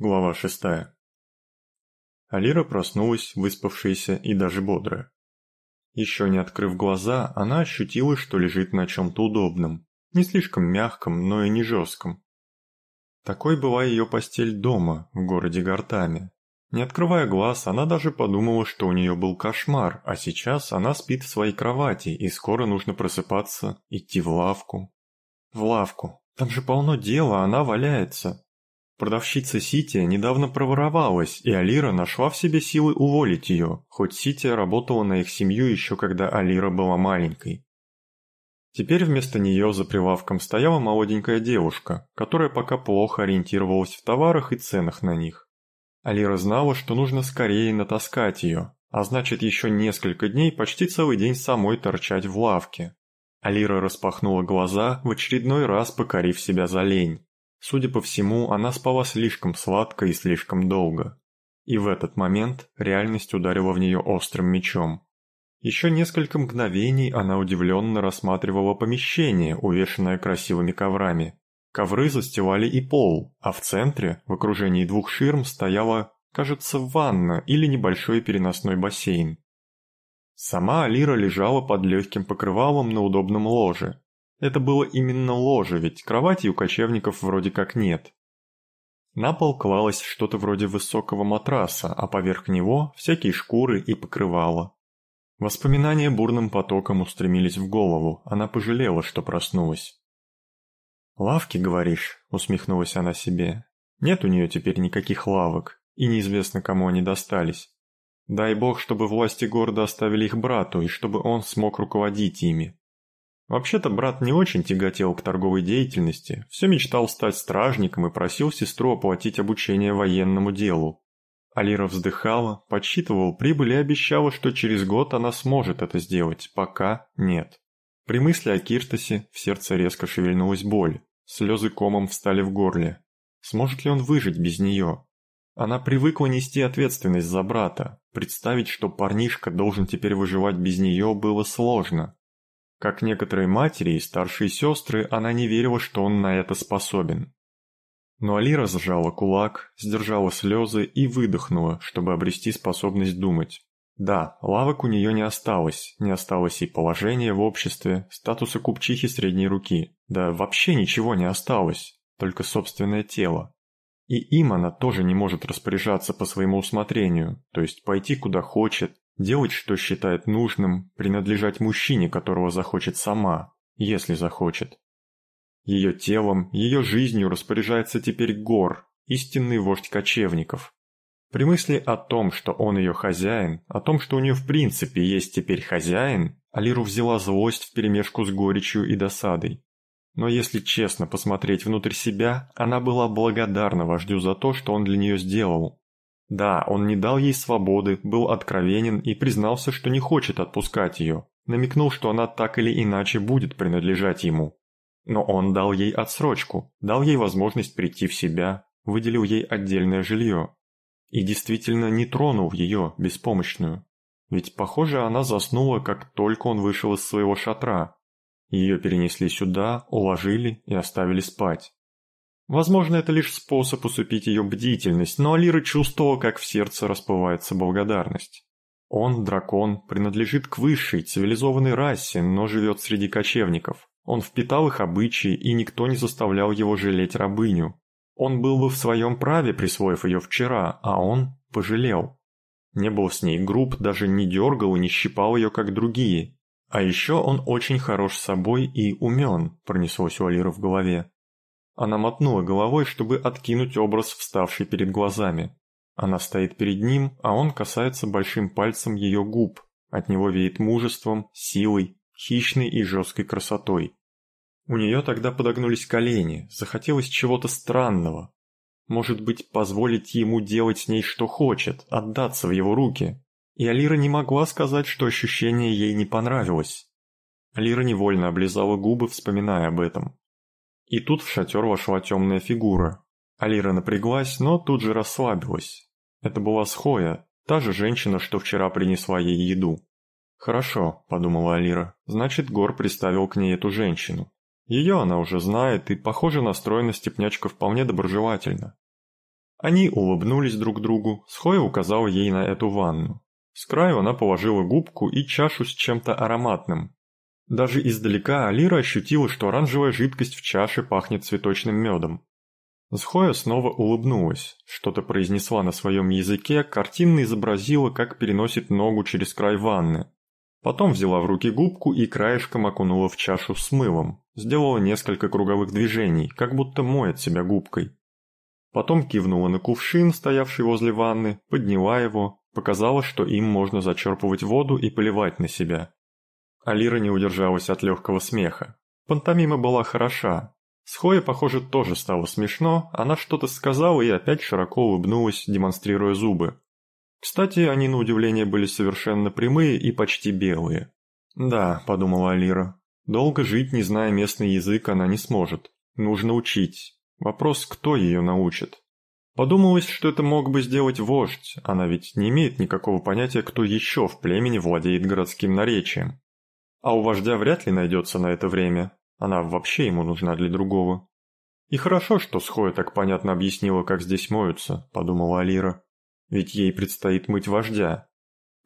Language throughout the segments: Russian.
Глава шестая. Алира проснулась, выспавшаяся и даже бодрая. Еще не открыв глаза, она ощутила, что лежит на чем-то удобном. Не слишком мягком, но и не жестком. Такой была ее постель дома, в городе Гартаме. Не открывая глаз, она даже подумала, что у нее был кошмар, а сейчас она спит в своей кровати, и скоро нужно просыпаться, идти в лавку. В лавку. Там же полно дела, она валяется. Продавщица Сития недавно проворовалась, и Алира нашла в себе силы уволить ее, хоть Сития работала на их семью еще когда Алира была маленькой. Теперь вместо нее за прилавком стояла молоденькая девушка, которая пока плохо ориентировалась в товарах и ценах на них. Алира знала, что нужно скорее натаскать ее, а значит еще несколько дней почти целый день самой торчать в лавке. Алира распахнула глаза, в очередной раз покорив себя за лень. Судя по всему, она спала слишком сладко и слишком долго. И в этот момент реальность ударила в нее острым мечом. Еще несколько мгновений она удивленно рассматривала помещение, увешанное красивыми коврами. Ковры застилали и пол, а в центре, в окружении двух ширм, стояла, кажется, ванна или небольшой переносной бассейн. Сама Алира лежала под легким покрывалом на удобном ложе, это было именно ложе, ведь кровати у кочевников вроде как нет. На пол клалось что-то вроде высокого матраса, а поверх него всякие шкуры и покрывала. Воспоминания бурным потоком устремились в голову, она пожалела, что проснулась. «Лавки, говоришь?» — усмехнулась она себе. «Нет у нее теперь никаких лавок, и неизвестно, кому они достались. Дай бог, чтобы власти города оставили их брату, и чтобы он смог руководить ими. Вообще-то брат не очень тяготел к торговой деятельности, все мечтал стать стражником и просил сестру оплатить обучение военному делу. Алира вздыхала, подсчитывала прибыль и обещала, что через год она сможет это сделать, пока нет. При мысли о Киртосе в сердце резко шевельнулась боль, слезы комом встали в горле. Сможет ли он выжить без нее? Она привыкла нести ответственность за брата, представить, что парнишка должен теперь выживать без нее, было сложно. Как некоторые матери и старшие сестры, она не верила, что он на это способен. Но Алира сжала кулак, сдержала слезы и выдохнула, чтобы обрести способность думать. Да, лавок у нее не осталось, не осталось и положения в обществе, статуса купчихи средней руки. Да вообще ничего не осталось, только собственное тело. И им она тоже не может распоряжаться по своему усмотрению, то есть пойти куда хочет, делать, что считает нужным, принадлежать мужчине, которого захочет сама, если захочет. Ее телом, ее жизнью распоряжается теперь Гор, истинный вождь кочевников. При мысли о том, что он ее хозяин, о том, что у нее в принципе есть теперь хозяин, Алиру взяла злость вперемешку с горечью и досадой. Но если честно посмотреть внутрь себя, она была благодарна вождю за то, что он для нее сделал, да, он не дал ей свободы, был откровенен и признался, что не хочет отпускать ее, намекнул, что она так или иначе будет принадлежать ему. Но он дал ей отсрочку, дал ей возможность прийти в себя, выделил ей отдельное жилье. И действительно не тронул ее, беспомощную. Ведь, похоже, она заснула, как только он вышел из своего шатра. Ее перенесли сюда, уложили и оставили спать. Возможно, это лишь способ усыпить ее бдительность, но Алира чувствовала, как в сердце расплывается благодарность. Он, дракон, принадлежит к высшей, цивилизованной расе, но живет среди кочевников. Он впитал их обычаи, и никто не заставлял его жалеть рабыню. Он был бы в своем праве, присвоив ее вчера, а он пожалел. Не был с ней груб, даже не дергал и не щипал ее, как другие. А еще он очень хорош собой и умен, пронеслось у Алиры в голове. Она мотнула головой, чтобы откинуть образ, вставший перед глазами. Она стоит перед ним, а он касается большим пальцем ее губ. От него веет мужеством, силой, хищной и жесткой красотой. У нее тогда подогнулись колени, захотелось чего-то странного. Может быть, позволить ему делать с ней что хочет, отдаться в его руки. И Алира не могла сказать, что ощущение ей не понравилось. Алира невольно облизала губы, вспоминая об этом. И тут в шатер вошла темная фигура. Алира напряглась, но тут же расслабилась. Это была Схоя, та же женщина, что вчера принесла ей еду. «Хорошо», – подумала Алира, – «значит, Гор приставил к ней эту женщину. Ее она уже знает и, похоже, настроена степнячка вполне доброжелательно. Они улыбнулись друг другу, Схоя указал ей на эту ванну. С краю она положила губку и чашу с чем-то ароматным. Даже издалека Алира ощутила, что оранжевая жидкость в чаше пахнет цветочным медом. Схоя снова улыбнулась, что-то произнесла на своем языке, картинно изобразила, как переносит ногу через край ванны. Потом взяла в руки губку и краешком окунула в чашу с мылом, сделала несколько круговых движений, как будто моет себя губкой. Потом кивнула на кувшин, стоявший возле ванны, подняла его, показала, что им можно зачерпывать воду и поливать на себя. Алира не удержалась от легкого смеха. Пантомима была хороша. С Хое, похоже, тоже стало смешно, она что-то сказала и опять широко улыбнулась, демонстрируя зубы. Кстати, они на удивление были совершенно прямые и почти белые. «Да», — подумала Алира, — «долго жить, не зная местный язык, она не сможет. Нужно учить. Вопрос, кто ее научит. Подумалось, что это мог бы сделать вождь, она ведь не имеет никакого понятия, кто еще в племени владеет городским наречием. А у вождя вряд ли найдется на это время, она вообще ему нужна для другого. И хорошо, что Схоя так понятно объяснила, как здесь моются, подумала Алира. Ведь ей предстоит мыть вождя.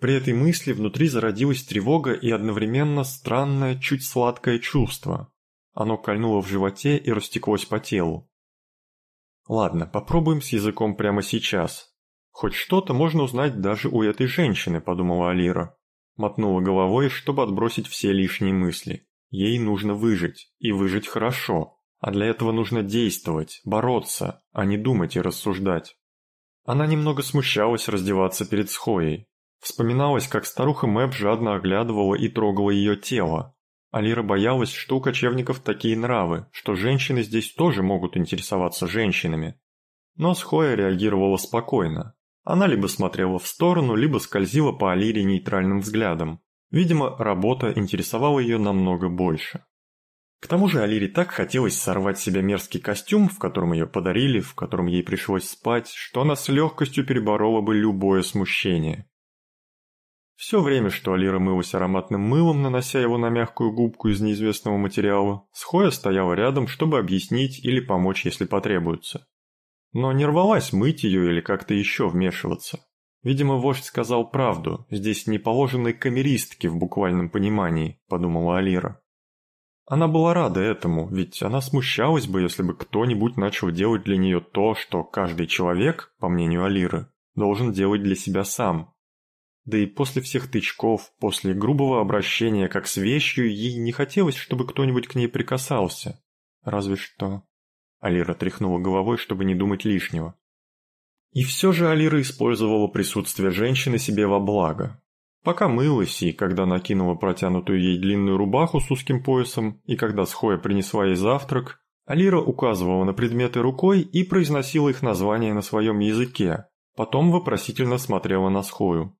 При этой мысли внутри зародилась тревога и одновременно странное, чуть сладкое чувство. Оно кольнуло в животе и растеклось по телу. Ладно, попробуем с языком прямо сейчас. Хоть что-то можно узнать даже у этой женщины, подумала Алира. Мотнула головой, чтобы отбросить все лишние мысли. Ей нужно выжить, и выжить хорошо. А для этого нужно действовать, бороться, а не думать и рассуждать. Она немного смущалась раздеваться перед Схоей. Вспоминалось, как старуха Мэп жадно оглядывала и трогала ее тело, Алира боялась, что у кочевников такие нравы, что женщины здесь тоже могут интересоваться женщинами. Но Схоя реагировала спокойно. Она либо смотрела в сторону, либо скользила по Алире нейтральным взглядом. Видимо, работа интересовала ее намного больше. К тому же Алире так хотелось сорвать с себя мерзкий костюм, в котором ее подарили, в котором ей пришлось спать, что она с легкостью переборола бы любое смущение. Все время, что Алира мылась ароматным мылом, нанося его на мягкую губку из неизвестного материала, Схоя стояла рядом, чтобы объяснить или помочь, если потребуется. Но не рвалась мыть ее или как-то еще вмешиваться. Видимо, вождь сказал правду, здесь не положены камеристки в буквальном понимании, подумала Алира. Она была рада этому, ведь она смущалась бы, если бы кто-нибудь начал делать для нее то, что каждый человек, по мнению Алиры, должен делать для себя сам, да и после всех тычков, после грубого обращения как с вещью, ей не хотелось, чтобы кто-нибудь к ней прикасался. Разве что... Алира тряхнула головой, чтобы не думать лишнего. И все же Алира использовала присутствие женщины себе во благо. Пока мылась и когда накинула протянутую ей длинную рубаху с узким поясом, и когда Схоя принесла ей завтрак, Алира указывала на предметы рукой и произносила их названия на своем языке, потом вопросительно смотрела на Схою.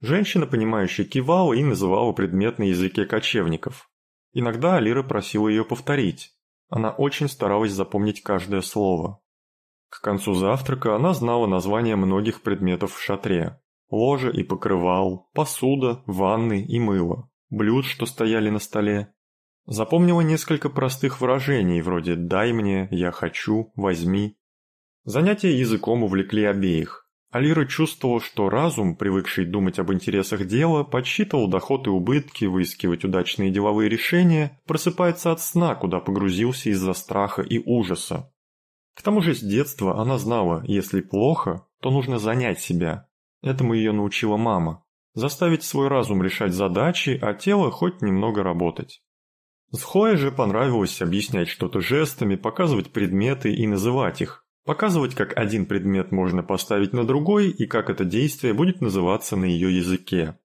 Женщина, понимающая, кивала и называла предмет на языке кочевников. Иногда Алира просила ее повторить. Она очень старалась запомнить каждое слово. К концу завтрака она знала названия многих предметов в шатре. Ложа и покрывал, посуда, ванны и мыло, блюд, что стояли на столе. Запомнила несколько простых выражений, вроде «дай мне», «я хочу», «возьми». Занятия языком увлекли обеих. Алира чувствовал, что разум, привыкший думать об интересах дела, подсчитывал доходы и убытки, выискивать удачные деловые решения, просыпается от сна, куда погрузился из-за страха и ужаса. К тому же с детства она знала, если плохо, то нужно занять себя. Этому ее научила мама. Заставить свой разум решать задачи, а тело хоть немного работать. Схое же понравилось объяснять что-то жестами, показывать предметы и называть их, Показывать, как один предмет можно поставить на другой и как это действие будет называться на ее языке.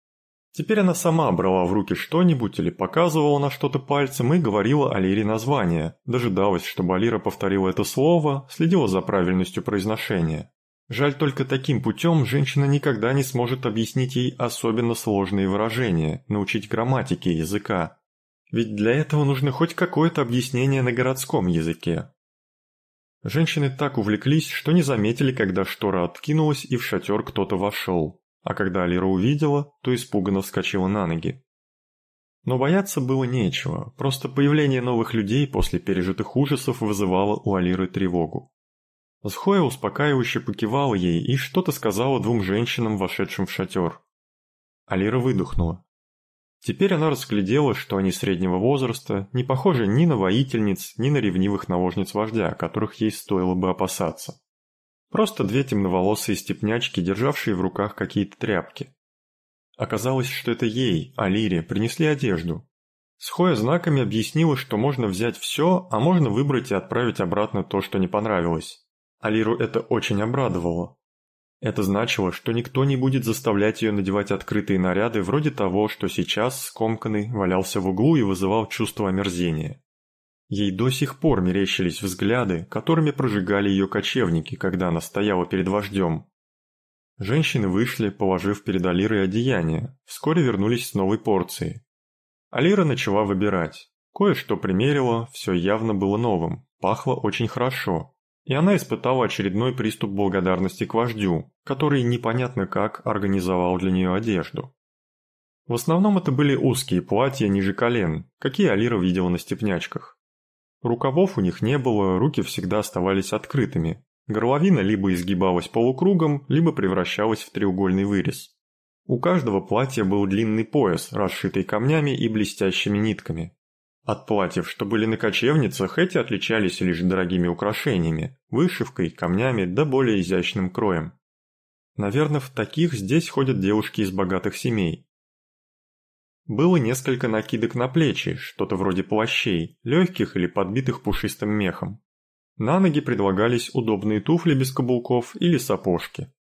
Теперь она сама брала в руки что-нибудь или показывала на что-то пальцем и говорила Алире название, дожидалась, чтобы Алира повторила это слово, следила за правильностью произношения. Жаль только таким путем женщина никогда не сможет объяснить ей особенно сложные выражения, научить грамматике языка. Ведь для этого нужно хоть какое-то объяснение на городском языке. Женщины так увлеклись, что не заметили, когда штора откинулась и в шатер кто-то вошел, а когда Алира увидела, то испуганно вскочила на ноги. Но бояться было нечего, просто появление новых людей после пережитых ужасов вызывало у Алиры тревогу. Схоя успокаивающе покивала ей и что-то сказала двум женщинам, вошедшим в шатер. Алира выдохнула. Теперь она разглядела, что они среднего возраста, не похожи ни на воительниц, ни на ревнивых наложниц вождя, которых ей стоило бы опасаться. Просто две темноволосые степнячки, державшие в руках какие-то тряпки. Оказалось, что это ей, Алире, принесли одежду. Схоя знаками объяснила, что можно взять все, а можно выбрать и отправить обратно то, что не понравилось. Алиру это очень обрадовало. Это значило, что никто не будет заставлять ее надевать открытые наряды вроде того, что сейчас скомканный валялся в углу и вызывал чувство омерзения. Ей до сих пор мерещились взгляды, которыми прожигали ее кочевники, когда она стояла перед вождем. Женщины вышли, положив перед Алирой одеяние, вскоре вернулись с новой порцией. Алира начала выбирать. Кое-что примерила, все явно было новым, пахло очень хорошо, и она испытала очередной приступ благодарности к вождю, который непонятно как организовал для нее одежду. В основном это были узкие платья ниже колен, какие Алира видела на степнячках. Рукавов у них не было, руки всегда оставались открытыми. Горловина либо изгибалась полукругом, либо превращалась в треугольный вырез. У каждого платья был длинный пояс, расшитый камнями и блестящими нитками. От платьев, что были на кочевницах, эти отличались лишь дорогими украшениями, вышивкой, камнями да более изящным кроем. Наверное, в таких здесь ходят девушки из богатых семей. Было несколько накидок на плечи, что-то вроде плащей, легких или подбитых пушистым мехом. На ноги предлагались удобные туфли без каблуков или сапожки.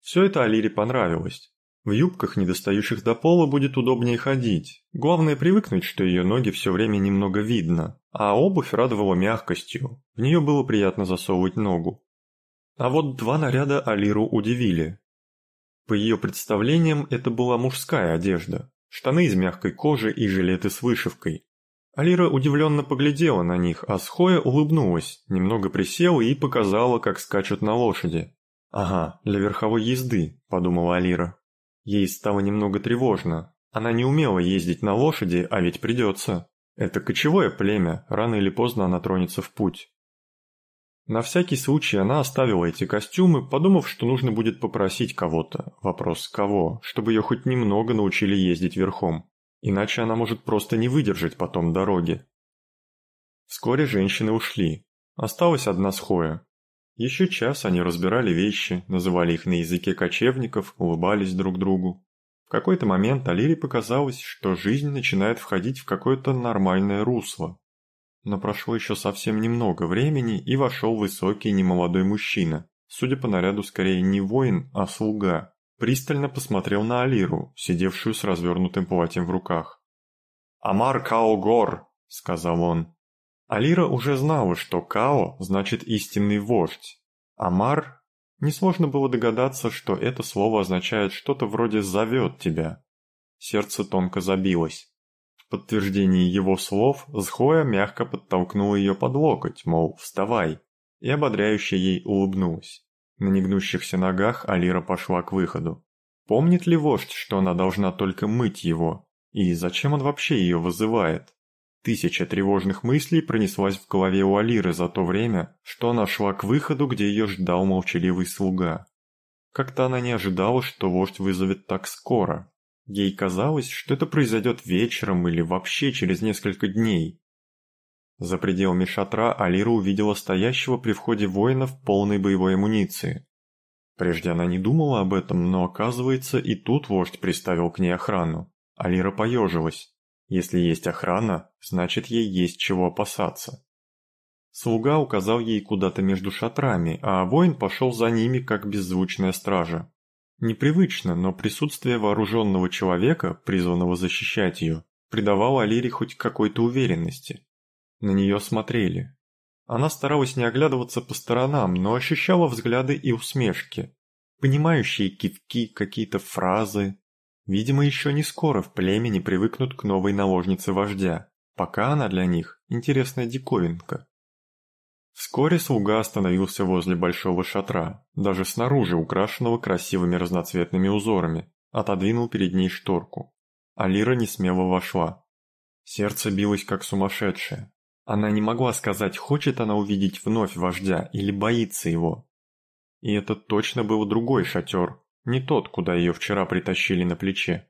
Все это Алире понравилось. В юбках, недостающих до пола, будет удобнее ходить. Главное привыкнуть, что ее ноги все время немного видно, а обувь радовала мягкостью, в нее было приятно засовывать ногу. А вот два наряда Алиру удивили. По ее представлениям, это была мужская одежда. Штаны из мягкой кожи и жилеты с вышивкой. Алира удивленно поглядела на них, а Схоя улыбнулась, немного присела и показала, как скачут на лошади. «Ага, для верховой езды», – подумала Алира. Ей стало немного тревожно. Она не умела ездить на лошади, а ведь придется. Это кочевое племя, рано или поздно она тронется в путь. На всякий случай она оставила эти костюмы, подумав, что нужно будет попросить кого-то, вопрос кого, чтобы ее хоть немного научили ездить верхом. Иначе она может просто не выдержать потом дороги. Вскоре женщины ушли. Осталась одна схоя. Еще час они разбирали вещи, называли их на языке кочевников, улыбались друг другу. В какой-то момент Алире показалось, что жизнь начинает входить в какое-то нормальное русло. Но прошло еще совсем немного времени, и вошел высокий немолодой мужчина, судя по наряду скорее не воин, а слуга. Пристально посмотрел на Алиру, сидевшую с развернутым платьем в руках. «Амар Каогор», — сказал он. Алира уже знала, что Као значит истинный вождь. Амар Несложно было догадаться, что это слово означает что-то вроде «зовет тебя». Сердце тонко забилось. В подтверждении его слов Зхоя мягко подтолкнула ее под локоть, мол, вставай, и ободряюще ей улыбнулась. На негнущихся ногах Алира пошла к выходу. Помнит ли вождь, что она должна только мыть его? И зачем он вообще ее вызывает? Тысяча тревожных мыслей пронеслась в голове у Алиры за то время, что она шла к выходу, где ее ждал молчаливый слуга. Как-то она не ожидала, что вождь вызовет так скоро. Ей казалось, что это произойдет вечером или вообще через несколько дней. За пределами шатра Алира увидела стоящего при входе воина в полной боевой амуниции. Прежде она не думала об этом, но оказывается и тут вождь приставил к ней охрану. Алира поежилась. Если есть охрана, значит ей есть чего опасаться. Слуга указал ей куда-то между шатрами, а воин пошел за ними, как беззвучная стража. Непривычно, но присутствие вооруженного человека, призванного защищать ее, придавало Алире хоть какой-то уверенности. На нее смотрели. Она старалась не оглядываться по сторонам, но ощущала взгляды и усмешки. Понимающие кивки, какие-то фразы, Видимо, еще не скоро в племени привыкнут к новой наложнице вождя, пока она для них интересная диковинка. Вскоре слуга остановился возле большого шатра, даже снаружи украшенного красивыми разноцветными узорами, отодвинул перед ней шторку. Алира несмело вошла. Сердце билось как сумасшедшее. Она не могла сказать, хочет она увидеть вновь вождя или боится его. И это точно был другой шатер, не тот, куда ее вчера притащили на плече.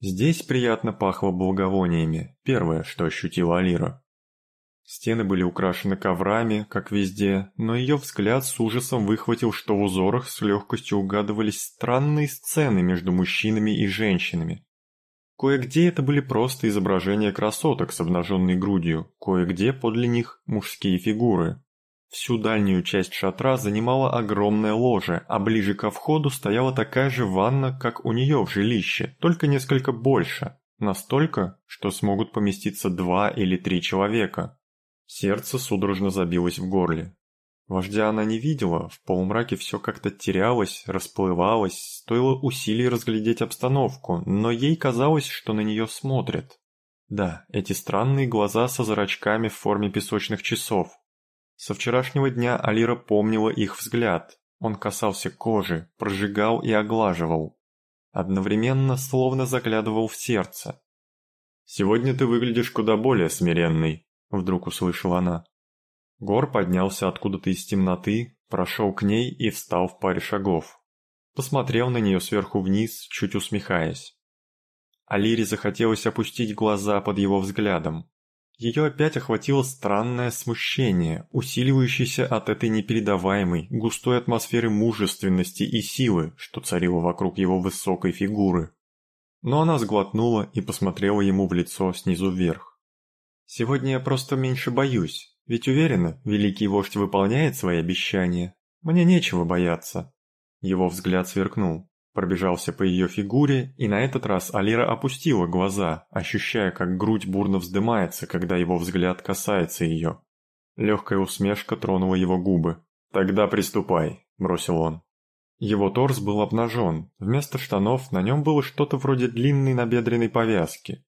Здесь приятно пахло благовониями, первое, что ощутила Алира. Стены были украшены коврами, как везде, но ее взгляд с ужасом выхватил, что в узорах с легкостью угадывались странные сцены между мужчинами и женщинами. Кое-где это были просто изображения красоток с обнаженной грудью, кое-где подле них мужские фигуры. Всю дальнюю часть шатра занимала огромное ложе, а ближе ко входу стояла такая же ванна, как у нее в жилище, только несколько больше. Настолько, что смогут поместиться два или три человека. Сердце судорожно забилось в горле. Вождя она не видела, в полумраке все как-то терялось, расплывалось, стоило усилий разглядеть обстановку, но ей казалось, что на нее смотрят. Да, эти странные глаза со зрачками в форме песочных часов, со вчерашнего дня Алира помнила их взгляд. Он касался кожи, прожигал и оглаживал. Одновременно словно заглядывал в сердце. «Сегодня ты выглядишь куда более смиренный», — вдруг услышала она. Гор поднялся откуда-то из темноты, прошел к ней и встал в паре шагов. Посмотрел на нее сверху вниз, чуть усмехаясь. Алире захотелось опустить глаза под его взглядом. Ее опять охватило странное смущение, усиливающееся от этой непередаваемой, густой атмосферы мужественности и силы, что царило вокруг его высокой фигуры. Но она сглотнула и посмотрела ему в лицо снизу вверх. «Сегодня я просто меньше боюсь, ведь уверена, великий вождь выполняет свои обещания. Мне нечего бояться». Его взгляд сверкнул пробежался по ее фигуре, и на этот раз Алира опустила глаза, ощущая, как грудь бурно вздымается, когда его взгляд касается ее. Легкая усмешка тронула его губы. «Тогда приступай», – бросил он. Его торс был обнажен, вместо штанов на нем было что-то вроде длинной набедренной повязки.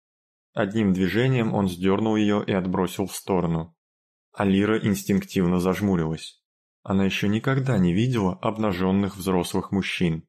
Одним движением он сдернул ее и отбросил в сторону. Алира инстинктивно зажмурилась. Она еще никогда не видела обнаженных взрослых мужчин.